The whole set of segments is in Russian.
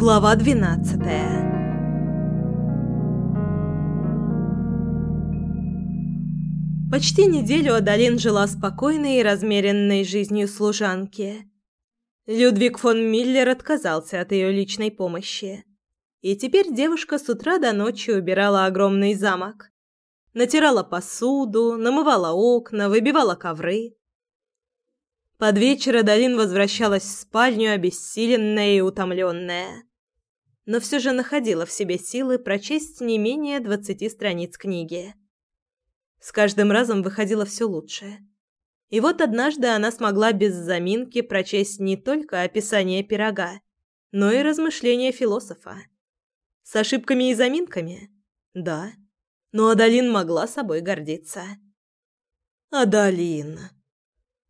Глава двенадцатая Почти неделю Адалин жила спокойной и размеренной жизнью служанки. Людвиг фон Миллер отказался от ее личной помощи. И теперь девушка с утра до ночи убирала огромный замок. Натирала посуду, намывала окна, выбивала ковры. Под вечер Адалин возвращалась в спальню обессиленная и утомленная. Но все же находила в себе силы прочесть не менее двадцати страниц книги. С каждым разом выходило все лучше. И вот однажды она смогла без заминки прочесть не только описание пирога, но и размышления философа. С ошибками и заминками? Да. Но Адалин могла собой гордиться. Адалин.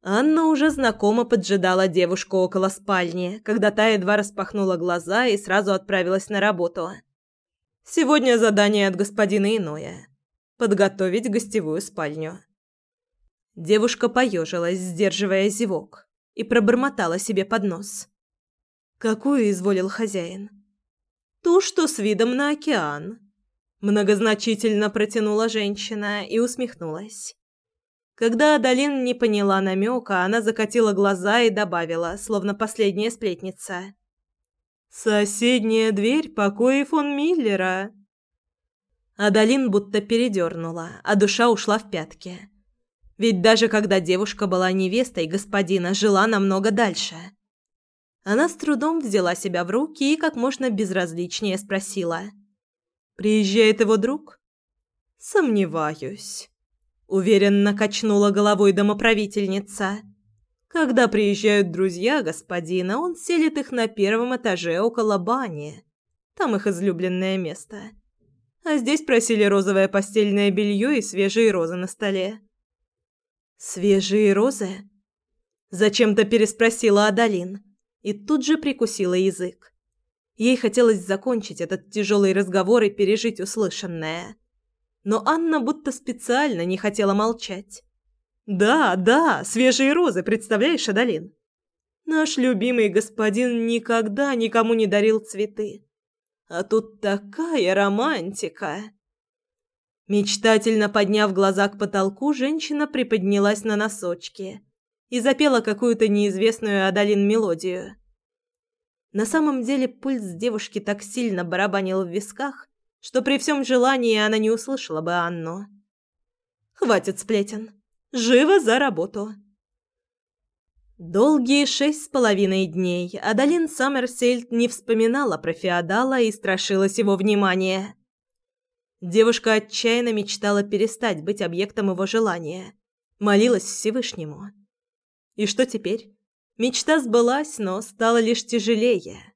Анна уже знакомо поджидала девушку около спальни, когда та едва распахнула глаза и сразу отправилась на работу. Сегодня задание от господина иное подготовить гостевую спальню. Девушка поежилась, сдерживая зевок, и пробормотала себе под нос. «Какую изволил хозяин?» «Ту, что с видом на океан», — многозначительно протянула женщина и усмехнулась. Когда Адалин не поняла намека, она закатила глаза и добавила, словно последняя сплетница. «Соседняя дверь покоя фон Миллера». Адалин будто передернула, а душа ушла в пятки. Ведь даже когда девушка была невестой господина, жила намного дальше. Она с трудом взяла себя в руки и как можно безразличнее спросила. «Приезжает его друг?» «Сомневаюсь», — уверенно качнула головой домоправительница. «Когда приезжают друзья господина, он селит их на первом этаже около бани. Там их излюбленное место а здесь просили розовое постельное белье и свежие розы на столе. «Свежие розы?» Зачем-то переспросила Адалин и тут же прикусила язык. Ей хотелось закончить этот тяжелый разговор и пережить услышанное. Но Анна будто специально не хотела молчать. «Да, да, свежие розы, представляешь, Адалин? Наш любимый господин никогда никому не дарил цветы. А тут такая романтика. Мечтательно подняв глаза к потолку, женщина приподнялась на носочки и запела какую-то неизвестную Адалин мелодию. На самом деле пульс девушки так сильно барабанил в висках, что при всем желании она не услышала бы Анну. «Хватит сплетен. Живо за работу!» Долгие шесть с половиной дней Адалин Саммерсельд не вспоминала про феодала и страшилась его внимания. Девушка отчаянно мечтала перестать быть объектом его желания, молилась Всевышнему. И что теперь? Мечта сбылась, но стала лишь тяжелее.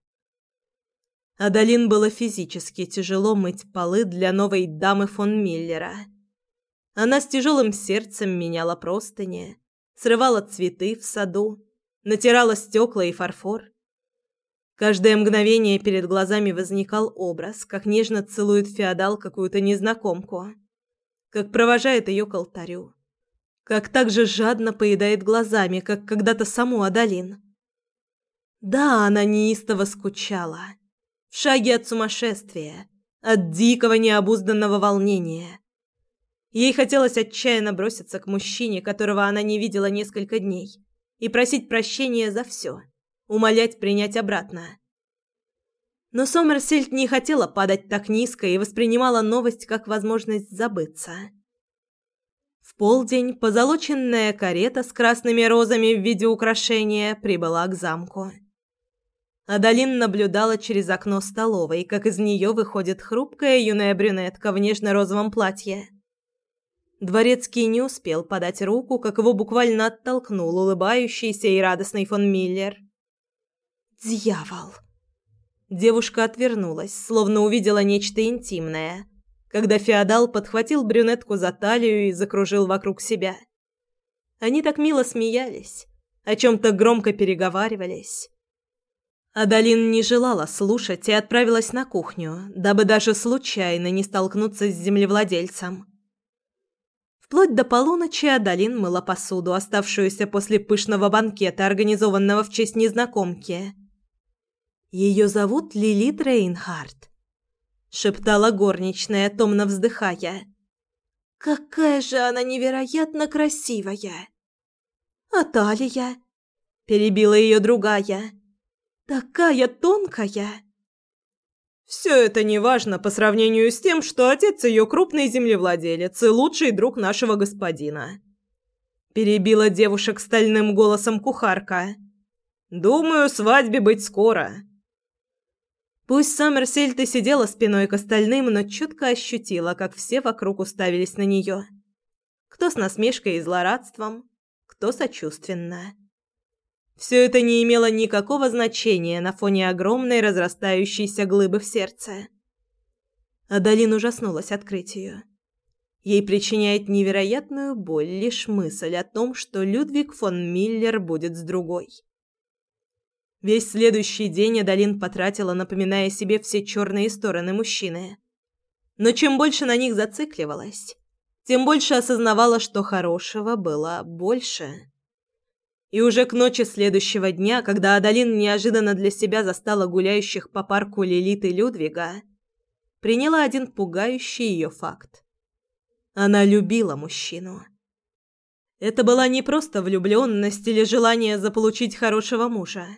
Адалин было физически тяжело мыть полы для новой дамы фон Миллера. Она с тяжелым сердцем меняла простыни, срывала цветы в саду, натирала стекла и фарфор. Каждое мгновение перед глазами возникал образ, как нежно целует феодал какую-то незнакомку, как провожает ее к алтарю, как так же жадно поедает глазами, как когда-то саму Адалин. Да, она неистово скучала, в шаге от сумасшествия, от дикого необузданного волнения – Ей хотелось отчаянно броситься к мужчине, которого она не видела несколько дней, и просить прощения за все, умолять принять обратно. Но Сомерсельд не хотела падать так низко и воспринимала новость как возможность забыться. В полдень позолоченная карета с красными розами в виде украшения прибыла к замку. Адалин наблюдала через окно столовой, как из нее выходит хрупкая юная брюнетка в нежно-розовом платье. Дворецкий не успел подать руку, как его буквально оттолкнул улыбающийся и радостный фон Миллер. «Дьявол!» Девушка отвернулась, словно увидела нечто интимное, когда феодал подхватил брюнетку за талию и закружил вокруг себя. Они так мило смеялись, о чем-то громко переговаривались. Адалин не желала слушать и отправилась на кухню, дабы даже случайно не столкнуться с землевладельцем. Вплоть до полуночи Адалин мыла посуду, оставшуюся после пышного банкета, организованного в честь незнакомки. Ее зовут Лилит Рейнхард, шептала горничная, томно вздыхая. Какая же она невероятно красивая. А талия? Перебила ее другая. Такая тонкая. Все это неважно по сравнению с тем, что отец ее крупный землевладелец и лучший друг нашего господина. Перебила девушек стальным голосом кухарка. Думаю, свадьбе быть скоро. Пусть Саммерсельд и сидела спиной к остальным, но чутко ощутила, как все вокруг уставились на нее. Кто с насмешкой и злорадством, кто сочувственно. Все это не имело никакого значения на фоне огромной разрастающейся глыбы в сердце. Адалин ужаснулась открытию. Ей причиняет невероятную боль лишь мысль о том, что Людвиг фон Миллер будет с другой. Весь следующий день Адалин потратила, напоминая себе все черные стороны мужчины. Но чем больше на них зацикливалась, тем больше осознавала, что хорошего было больше. И уже к ночи следующего дня, когда Адалин неожиданно для себя застала гуляющих по парку Лилит и Людвига, приняла один пугающий ее факт. Она любила мужчину. Это была не просто влюбленность или желание заполучить хорошего мужа.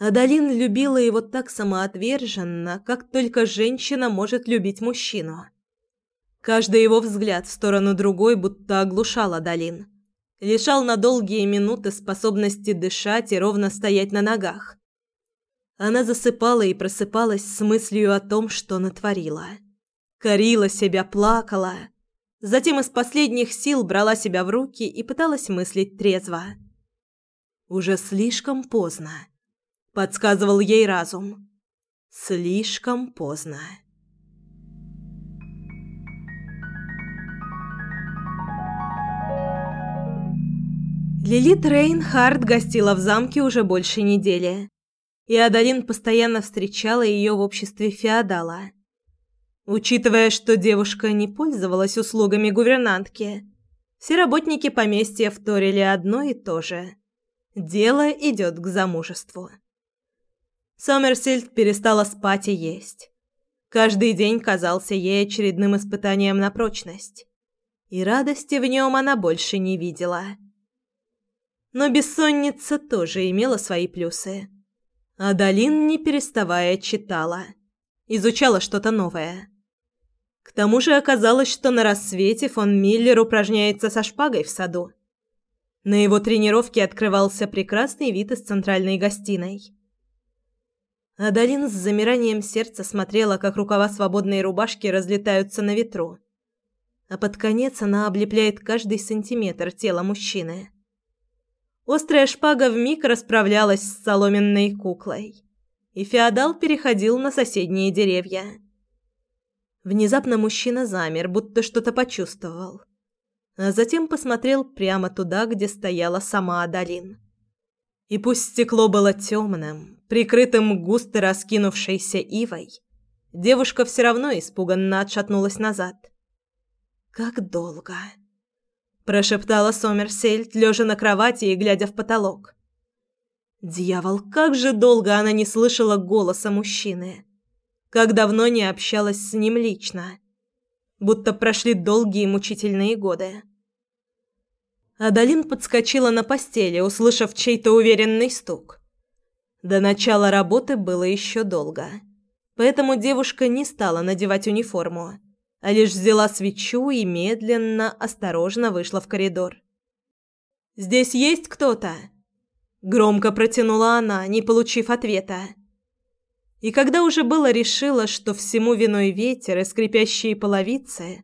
Адалин любила его так самоотверженно, как только женщина может любить мужчину. Каждый его взгляд в сторону другой будто оглушал Адалин лишал на долгие минуты способности дышать и ровно стоять на ногах. Она засыпала и просыпалась с мыслью о том, что натворила. Корила себя, плакала. Затем из последних сил брала себя в руки и пыталась мыслить трезво. Уже слишком поздно, подсказывал ей разум. Слишком поздно. Лилит Рейнхард гостила в замке уже больше недели, и Адалин постоянно встречала ее в обществе феодала. Учитывая, что девушка не пользовалась услугами гувернантки, все работники поместья вторили одно и то же. Дело идет к замужеству. Сомерсельд перестала спать и есть. Каждый день казался ей очередным испытанием на прочность. И радости в нем она больше не видела. Но бессонница тоже имела свои плюсы. Адалин, не переставая, читала. Изучала что-то новое. К тому же оказалось, что на рассвете фон Миллер упражняется со шпагой в саду. На его тренировке открывался прекрасный вид из центральной гостиной. Адалин с замиранием сердца смотрела, как рукава свободной рубашки разлетаются на ветру. А под конец она облепляет каждый сантиметр тела мужчины. Острая шпага вмиг расправлялась с соломенной куклой, и феодал переходил на соседние деревья. Внезапно мужчина замер, будто что-то почувствовал, а затем посмотрел прямо туда, где стояла сама Адалин. И пусть стекло было темным, прикрытым густо раскинувшейся ивой, девушка все равно испуганно отшатнулась назад. Как долго прошептала Сомерсельд, лежа на кровати и глядя в потолок. Дьявол, как же долго она не слышала голоса мужчины. Как давно не общалась с ним лично. Будто прошли долгие мучительные годы. Адалин подскочила на постели, услышав чей-то уверенный стук. До начала работы было еще долго, поэтому девушка не стала надевать униформу а лишь взяла свечу и медленно, осторожно вышла в коридор. «Здесь есть кто-то?» Громко протянула она, не получив ответа. И когда уже было решила, что всему виной ветер и скрипящие половицы,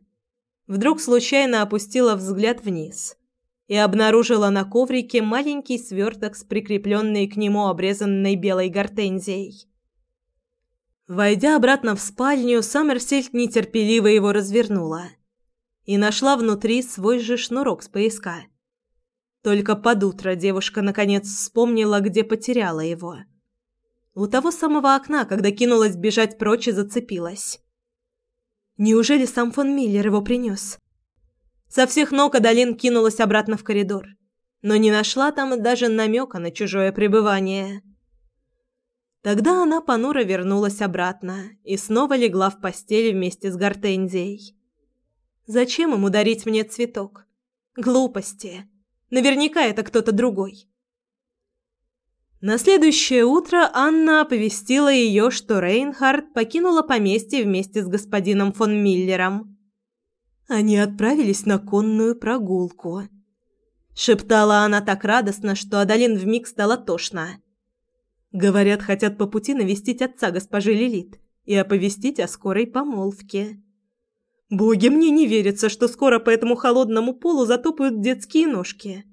вдруг случайно опустила взгляд вниз и обнаружила на коврике маленький сверток с прикрепленной к нему обрезанной белой гортензией. Войдя обратно в спальню, Саммерсельд нетерпеливо его развернула и нашла внутри свой же шнурок с пояска. Только под утро девушка наконец вспомнила, где потеряла его. У того самого окна, когда кинулась бежать прочь и зацепилась. Неужели сам фон Миллер его принес? Со всех ног Адалин кинулась обратно в коридор, но не нашла там даже намека на чужое пребывание. Тогда она понуро вернулась обратно и снова легла в постель вместе с Гортензией. Зачем ему дарить мне цветок? Глупости. Наверняка это кто-то другой. На следующее утро Анна оповестила ее, что Рейнхард покинула поместье вместе с господином фон Миллером. Они отправились на конную прогулку. Шептала она так радостно, что Адалин вмиг стало тошно. Говорят, хотят по пути навестить отца госпожи Лилит и оповестить о скорой помолвке. Боги, мне не верится, что скоро по этому холодному полу затопают детские ножки.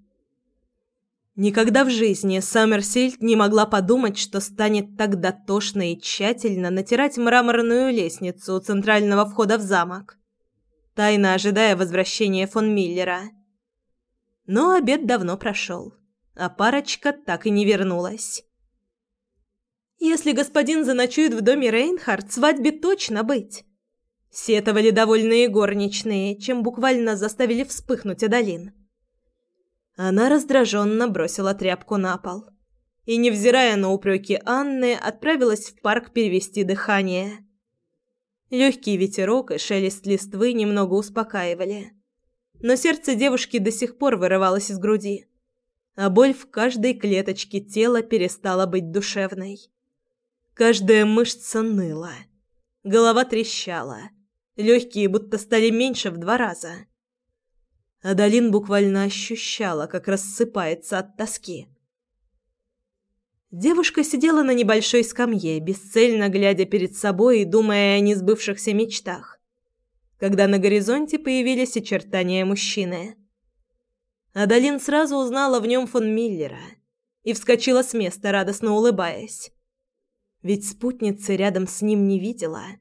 Никогда в жизни Саммерсильд не могла подумать, что станет так дотошно и тщательно натирать мраморную лестницу у центрального входа в замок, тайно ожидая возвращения фон Миллера. Но обед давно прошел, а парочка так и не вернулась. «Если господин заночует в доме Рейнхард, свадьбе точно быть!» Сетовали довольные горничные, чем буквально заставили вспыхнуть Адалин. Она раздраженно бросила тряпку на пол и, невзирая на упреки Анны, отправилась в парк перевести дыхание. Легкий ветерок и шелест листвы немного успокаивали. Но сердце девушки до сих пор вырывалось из груди, а боль в каждой клеточке тела перестала быть душевной. Каждая мышца ныла, голова трещала, легкие будто стали меньше в два раза. Адалин буквально ощущала, как рассыпается от тоски. Девушка сидела на небольшой скамье, бесцельно глядя перед собой и думая о несбывшихся мечтах, когда на горизонте появились очертания мужчины. Адалин сразу узнала в нем фон Миллера и вскочила с места, радостно улыбаясь. Ведь спутницы рядом с ним не видела —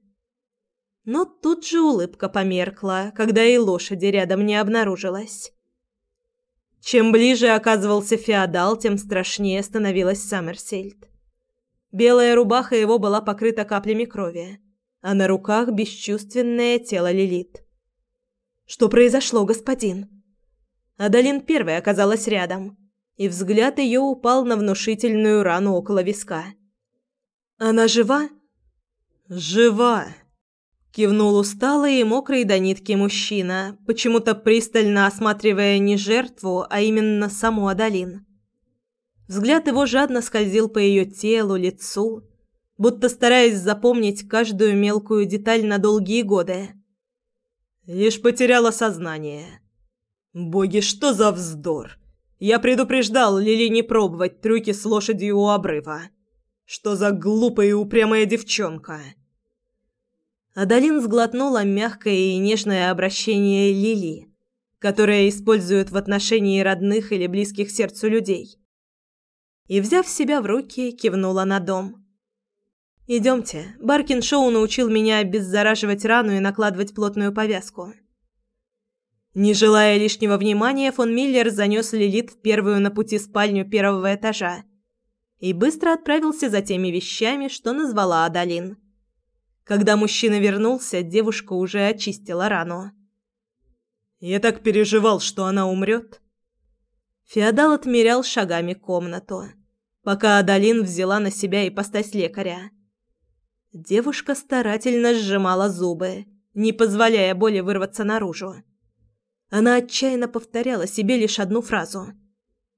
но тут же улыбка померкла, когда и лошади рядом не обнаружилось. Чем ближе оказывался феодал, тем страшнее становилась Саммерсельд. Белая рубаха его была покрыта каплями крови, а на руках бесчувственное тело Лилит. «Что произошло, господин?» Адалин первой оказалась рядом, и взгляд ее упал на внушительную рану около виска. «Она жива?» «Жива!» Кивнул усталый и мокрый до нитки мужчина, почему-то пристально осматривая не жертву, а именно саму Адалин. Взгляд его жадно скользил по ее телу, лицу, будто стараясь запомнить каждую мелкую деталь на долгие годы. Лишь потеряла сознание. Боги, что за вздор! Я предупреждал Лили не пробовать трюки с лошадью у обрыва. Что за глупая и упрямая девчонка! Адалин сглотнула мягкое и нежное обращение Лили, которое используют в отношении родных или близких сердцу людей. И, взяв себя в руки, кивнула на дом. «Идемте. Баркин Шоу научил меня обеззараживать рану и накладывать плотную повязку». Не желая лишнего внимания, фон Миллер занес Лилит в первую на пути спальню первого этажа и быстро отправился за теми вещами, что назвала Адалин. Когда мужчина вернулся, девушка уже очистила рану. «Я так переживал, что она умрет». Феодал отмерял шагами комнату, пока Адалин взяла на себя ипостась лекаря. Девушка старательно сжимала зубы, не позволяя боли вырваться наружу. Она отчаянно повторяла себе лишь одну фразу.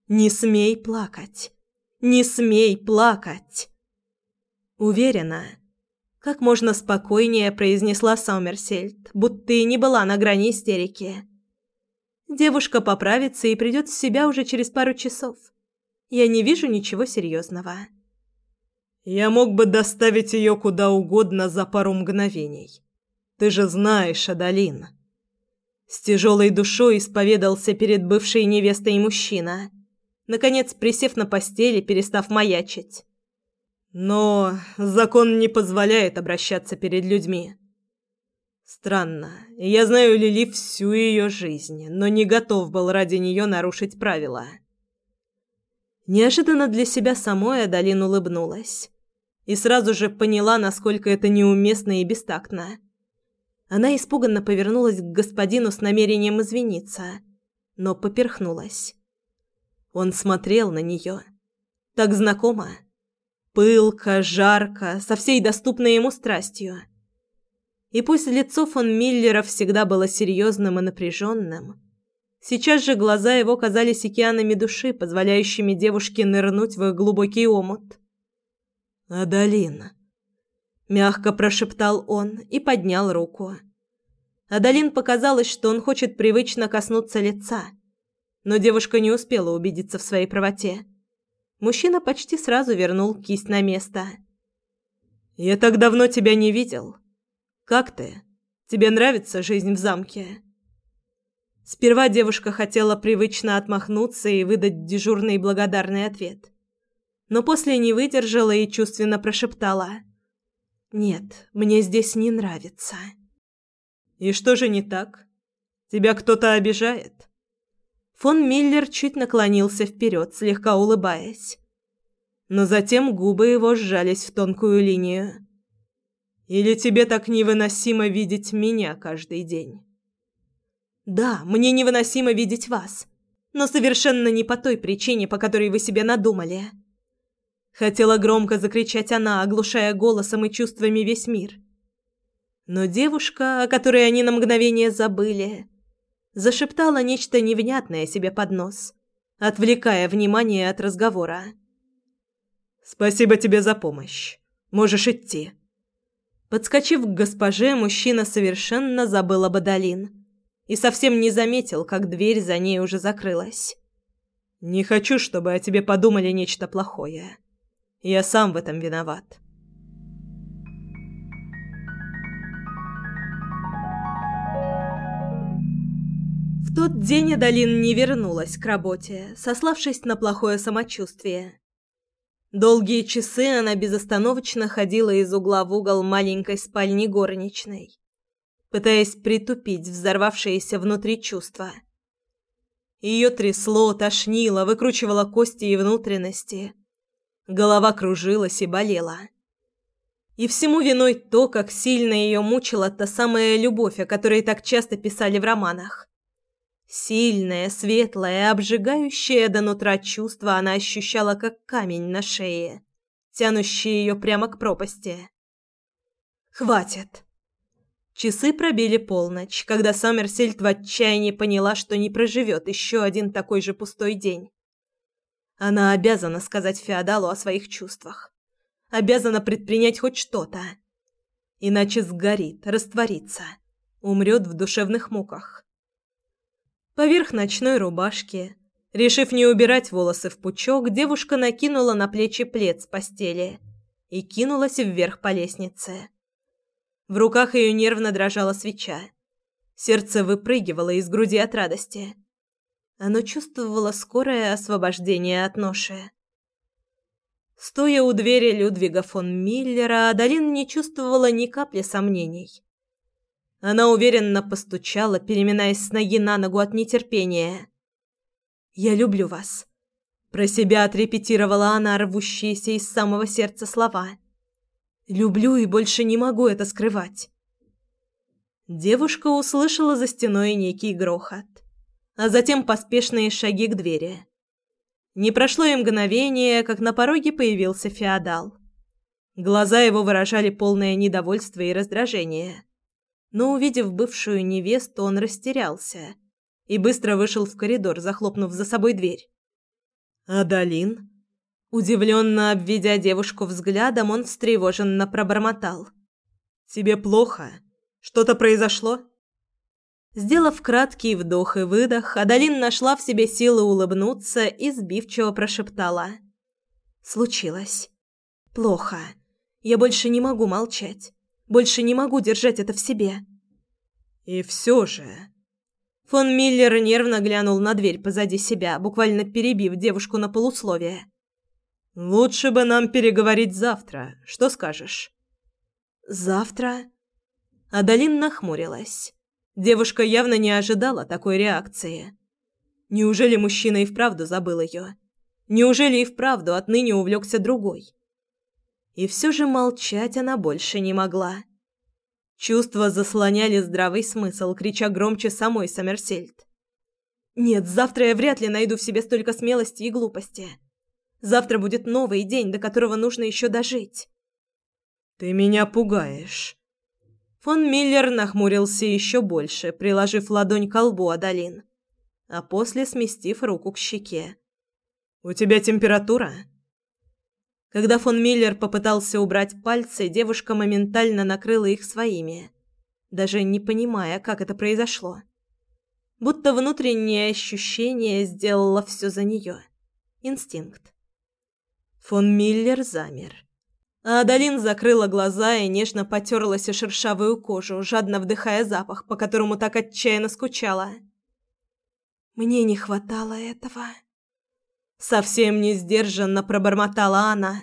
«Не смей плакать! Не смей плакать!» Уверена, как можно спокойнее произнесла Сомерсельд, будто и не была на грани истерики. Девушка поправится и придет в себя уже через пару часов. Я не вижу ничего серьезного. Я мог бы доставить ее куда угодно за пару мгновений. Ты же знаешь, Адалин. С тяжелой душой исповедался перед бывшей невестой мужчина, наконец присев на постели, перестав маячить. Но закон не позволяет обращаться перед людьми. Странно. Я знаю Лили всю ее жизнь, но не готов был ради нее нарушить правила. Неожиданно для себя самой Адалин улыбнулась и сразу же поняла, насколько это неуместно и бестактно. Она испуганно повернулась к господину с намерением извиниться, но поперхнулась. Он смотрел на нее. Так знакомо Пылко, жарко, со всей доступной ему страстью. И пусть лицо фон Миллера всегда было серьезным и напряженным, сейчас же глаза его казались океанами души, позволяющими девушке нырнуть в их глубокий омут. «Адалин», — мягко прошептал он и поднял руку. Адалин показалось, что он хочет привычно коснуться лица, но девушка не успела убедиться в своей правоте. Мужчина почти сразу вернул кисть на место. «Я так давно тебя не видел», как ты? Тебе нравится жизнь в замке?» Сперва девушка хотела привычно отмахнуться и выдать дежурный благодарный ответ. Но после не выдержала и чувственно прошептала. «Нет, мне здесь не нравится». «И что же не так? Тебя кто-то обижает?» Фон Миллер чуть наклонился вперед, слегка улыбаясь. Но затем губы его сжались в тонкую линию. Или тебе так невыносимо видеть меня каждый день? Да, мне невыносимо видеть вас, но совершенно не по той причине, по которой вы себе надумали. Хотела громко закричать она, оглушая голосом и чувствами весь мир. Но девушка, о которой они на мгновение забыли, зашептала нечто невнятное себе под нос, отвлекая внимание от разговора. «Спасибо тебе за помощь. Можешь идти». Подскочив к госпоже, мужчина совершенно забыл об Адалин и совсем не заметил, как дверь за ней уже закрылась. «Не хочу, чтобы о тебе подумали нечто плохое. Я сам в этом виноват». В тот день Адалин не вернулась к работе, сославшись на плохое самочувствие. Долгие часы она безостановочно ходила из угла в угол маленькой спальни горничной, пытаясь притупить взорвавшиеся внутри чувства. Ее трясло, тошнило, выкручивало кости и внутренности. Голова кружилась и болела. И всему виной то, как сильно ее мучила та самая любовь, о которой так часто писали в романах. Сильное, светлое, обжигающее до нутра чувство она ощущала как камень на шее, тянущий ее прямо к пропасти. «Хватит!» Часы пробили полночь, когда Сомерсельд в отчаянии поняла, что не проживет еще один такой же пустой день. Она обязана сказать Феодалу о своих чувствах. Обязана предпринять хоть что-то. Иначе сгорит, растворится, умрет в душевных муках. Поверх ночной рубашки, решив не убирать волосы в пучок, девушка накинула на плечи плед с постели и кинулась вверх по лестнице. В руках ее нервно дрожала свеча. Сердце выпрыгивало из груди от радости. Оно чувствовало скорое освобождение от ноши. Стоя у двери Людвига фон Миллера, Адалин не чувствовала ни капли сомнений. Она уверенно постучала, переминаясь с ноги на ногу от нетерпения. «Я люблю вас», — про себя отрепетировала она рвущиеся из самого сердца слова. «Люблю и больше не могу это скрывать». Девушка услышала за стеной некий грохот, а затем поспешные шаги к двери. Не прошло и мгновение, как на пороге появился феодал. Глаза его выражали полное недовольство и раздражение но, увидев бывшую невесту, он растерялся и быстро вышел в коридор, захлопнув за собой дверь. «Адалин?» Удивленно обведя девушку взглядом, он встревоженно пробормотал. «Тебе плохо? Что-то произошло?» Сделав краткий вдох и выдох, Адалин нашла в себе силы улыбнуться и сбивчиво прошептала. «Случилось. Плохо. Я больше не могу молчать. Больше не могу держать это в себе. И все же... Фон Миллер нервно глянул на дверь позади себя, буквально перебив девушку на полусловие. «Лучше бы нам переговорить завтра. Что скажешь?» «Завтра?» Адалин нахмурилась. Девушка явно не ожидала такой реакции. Неужели мужчина и вправду забыл ее? Неужели и вправду отныне увлекся другой? И все же молчать она больше не могла. Чувства заслоняли здравый смысл, крича громче самой Сомерсельд. «Нет, завтра я вряд ли найду в себе столько смелости и глупости. Завтра будет новый день, до которого нужно еще дожить. Ты меня пугаешь. Фон Миллер нахмурился еще больше, приложив ладонь к колбу Адалин, а после сместив руку к щеке. У тебя температура? Когда фон Миллер попытался убрать пальцы, девушка моментально накрыла их своими, даже не понимая, как это произошло. Будто внутреннее ощущение сделало все за нее. Инстинкт. Фон Миллер замер. А Адалин закрыла глаза и нежно потерлась о шершавую кожу, жадно вдыхая запах, по которому так отчаянно скучала. «Мне не хватало этого». Совсем не сдержанно пробормотала она,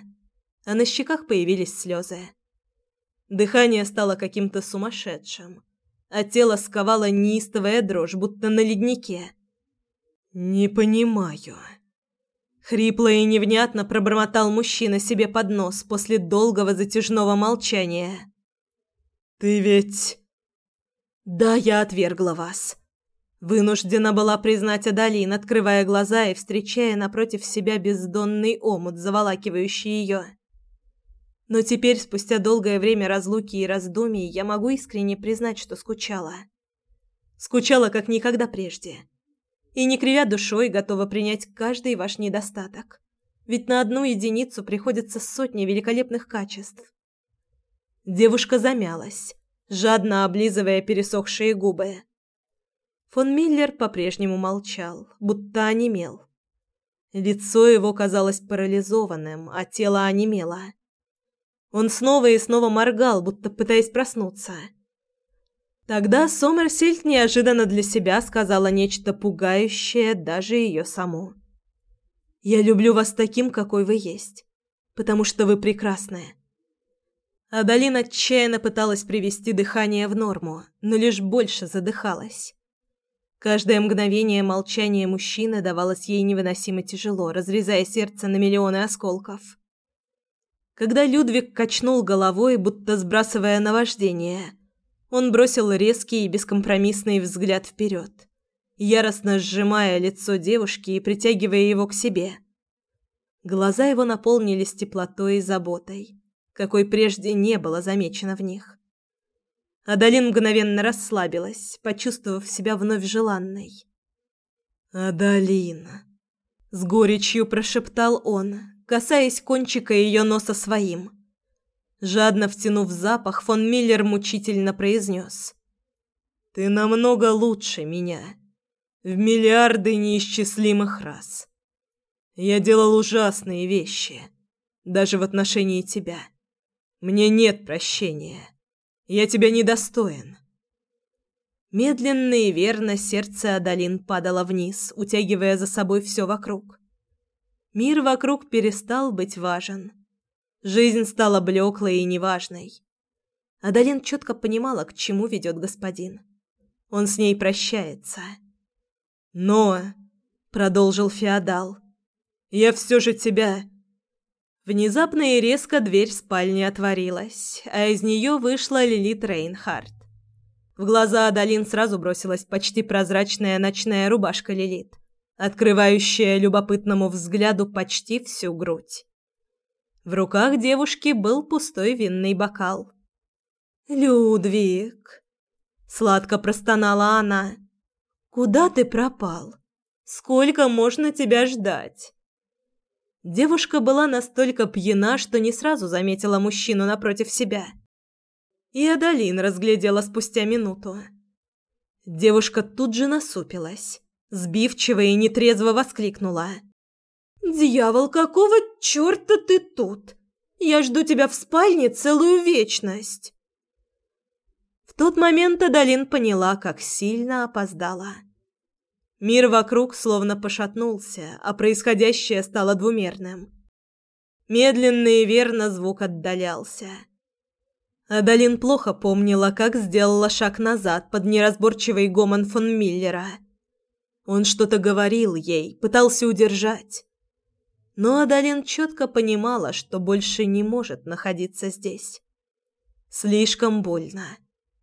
а на щеках появились слезы. Дыхание стало каким-то сумасшедшим, а тело сковало неистовая дрожь, будто на леднике. «Не понимаю». Хрипло и невнятно пробормотал мужчина себе под нос после долгого затяжного молчания. «Ты ведь...» «Да, я отвергла вас». Вынуждена была признать Адалин, открывая глаза и встречая напротив себя бездонный омут, заволакивающий ее. Но теперь, спустя долгое время разлуки и раздумий, я могу искренне признать, что скучала. Скучала, как никогда прежде и, не кривя душой, готова принять каждый ваш недостаток. Ведь на одну единицу приходится сотни великолепных качеств. Девушка замялась, жадно облизывая пересохшие губы. Фон Миллер по-прежнему молчал, будто онемел. Лицо его казалось парализованным, а тело онемело. Он снова и снова моргал, будто пытаясь проснуться. Тогда Сомерсельд неожиданно для себя сказала нечто пугающее даже ее саму. «Я люблю вас таким, какой вы есть, потому что вы прекрасная». Адалин отчаянно пыталась привести дыхание в норму, но лишь больше задыхалась. Каждое мгновение молчания мужчины давалось ей невыносимо тяжело, разрезая сердце на миллионы осколков. Когда Людвиг качнул головой, будто сбрасывая наваждение – он бросил резкий и бескомпромиссный взгляд вперед, яростно сжимая лицо девушки и притягивая его к себе. Глаза его наполнились теплотой и заботой, какой прежде не было замечено в них. Адалин мгновенно расслабилась, почувствовав себя вновь желанной. «Адалин!» — с горечью прошептал он, касаясь кончика ее носа своим. Жадно втянув запах, фон Миллер мучительно произнес. «Ты намного лучше меня. В миллиарды неисчислимых раз. Я делал ужасные вещи, даже в отношении тебя. Мне нет прощения. Я тебя недостоин». Медленно и верно сердце Адалин падало вниз, утягивая за собой все вокруг. Мир вокруг перестал быть важен. Жизнь стала блеклой и неважной. Адалин четко понимала, к чему ведет господин. Он с ней прощается. «Но...» — продолжил феодал. «Я все же тебя...» Внезапно и резко дверь спальни отворилась, а из нее вышла Лилит Рейнхард. В глаза Адалин сразу бросилась почти прозрачная ночная рубашка Лилит, открывающая любопытному взгляду почти всю грудь. В руках девушки был пустой винный бокал. «Людвиг!» — сладко простонала она. «Куда ты пропал? Сколько можно тебя ждать?» Девушка была настолько пьяна, что не сразу заметила мужчину напротив себя. И Адалин разглядела спустя минуту. Девушка тут же насупилась, сбивчиво и нетрезво воскликнула. «Дьявол, какого черта ты тут? Я жду тебя в спальне целую вечность!» В тот момент Адалин поняла, как сильно опоздала. Мир вокруг словно пошатнулся, а происходящее стало двумерным. Медленно и верно звук отдалялся. Адалин плохо помнила, как сделала шаг назад под неразборчивый гомон фон Миллера. Он что-то говорил ей, пытался удержать. Но Адалин четко понимала, что больше не может находиться здесь. Слишком больно.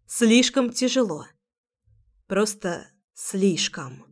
Слишком тяжело. Просто слишком.